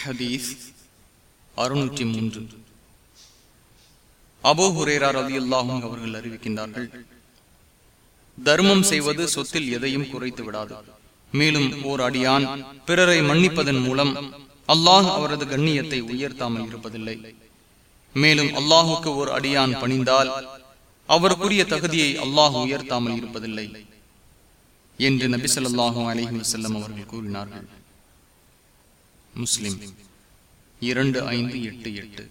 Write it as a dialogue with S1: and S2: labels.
S1: ஹதீஸ் அறுநூற்றி மூன்று. அபோ ஹுரேரார் அலி அல்லாஹும் அவர்கள் அறிவிக்கின்றார்கள் தர்மம் செய்வது சொத்தில் எதையும் குறைத்து விடாது. மேலும் ஓர் அடியான் பிறரை மன்னிப்பதன் மூலம் அல்லாஹ் அவரது கண்ணியத்தை உயர்த்தாமல் இருப்பதில்லை. மேலும் அல்லாஹுக்கு ஒரு அடியான் பணிந்தால் அவருக்குரிய தகுதியை அல்லாஹ் உயர்த்தாமல் இருப்பதில்லை. என்று நபிசல்லாஹும் சொல்லாஹு வசல்லம் அவர்கள் கூறினார்கள். முஸ்லிம். இரண்டு ஐந்து எட்டு எட்டு.